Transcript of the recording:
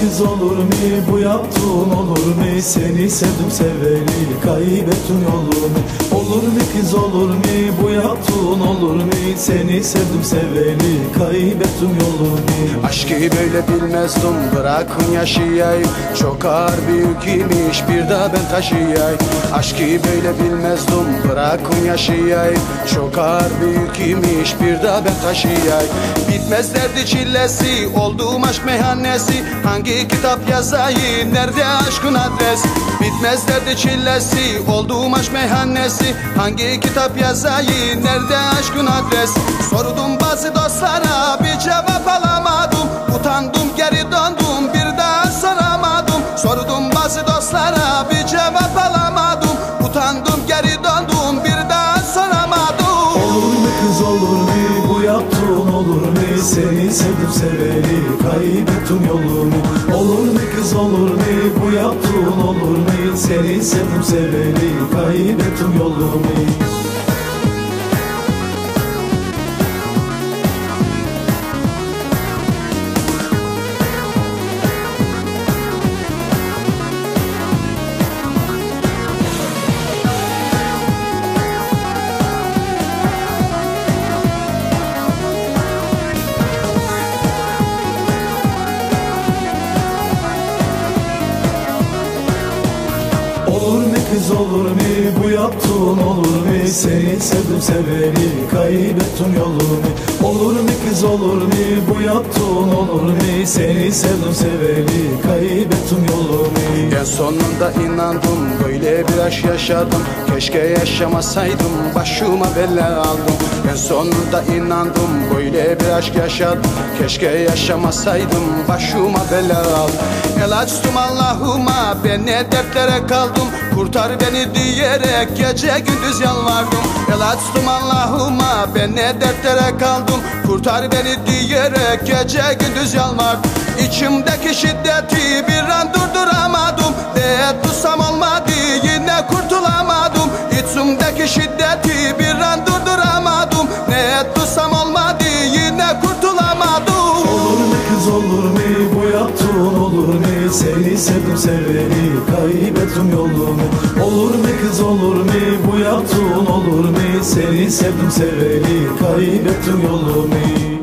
kız olur mu? Bu yaptığın olur mu? Seni sevdim seveli kaybettim yolumu Olur mu kız olur mu? Bu yaptığın olur mu? Seni sevdim seveli kaybettim yolumu Aşkı böyle bilmezdim bırakın yaşayayım. Çok ağır büyük imiş bir daha ben taşıyayım. Aşkı böyle bilmezdim bırakın yaşayayım. Çok ağır büyük imiş bir daha ben taşıyayım. Bitmez derdi çillesi olduğum aşk meyhanesi. Hangi kitap yazayım nerede aşkın adres Bitmez derdi çillesi olduğum aşk meyhanesi Hangi kitap yazayım nerede aşkın adres? Sordum bazı dostlara bir cevap alamadım. Utandım geri döndüm bir daha soramadım. Sordum bazı dostlara bir cevap alamadım. Utandım geri döndüm bir daha soramadım. Olur mu kız olur mu? Bu yaptığın olur mu? Seni sevdim seveli kaybettim yolumu. Olur mu kız olur mu? Bu yaptığın olur mu? Seni sevdim seveli kaybettim yolumu Kız olur mu? Bu yaptığın olur mu? Seni sevdim seveli kaybettim yolumu Olur mu kız olur mu? Bu yaptığın olur mu? Seni sevdim seveli kaybettim yolumu En sonunda inandım böyle bir aşk yaşadım. Keşke yaşamasaydım başıma bela aldım. En sonunda inandım böyle bir aşk yaşadım. Keşke yaşamasaydım başıma bela aldım. El açtım Allah'ıma ben ne dertlere kaldım. Kurtar beni diyerek gece gündüz yalvardım. El açtım Allah'ıma ben ne dertlere kaldım. Kurtar beni diyerek gece gündüz yalvardım. İçimdeki şiddeti bir an durduramadım. Değer tutsam olmadı yine kurtulamadım. İçimdeki şiddeti bir an durduramadım. Ne tutsam olmadı yine kurtulamadım. Olur mu kız olur mu? Bu yaptığın olur mu Seni sevdim seveli kaybettim yolumu. Olur mu kız olur mu? Bu yaptığın olur mu? Seni sevdim seveli kaybettim yolumu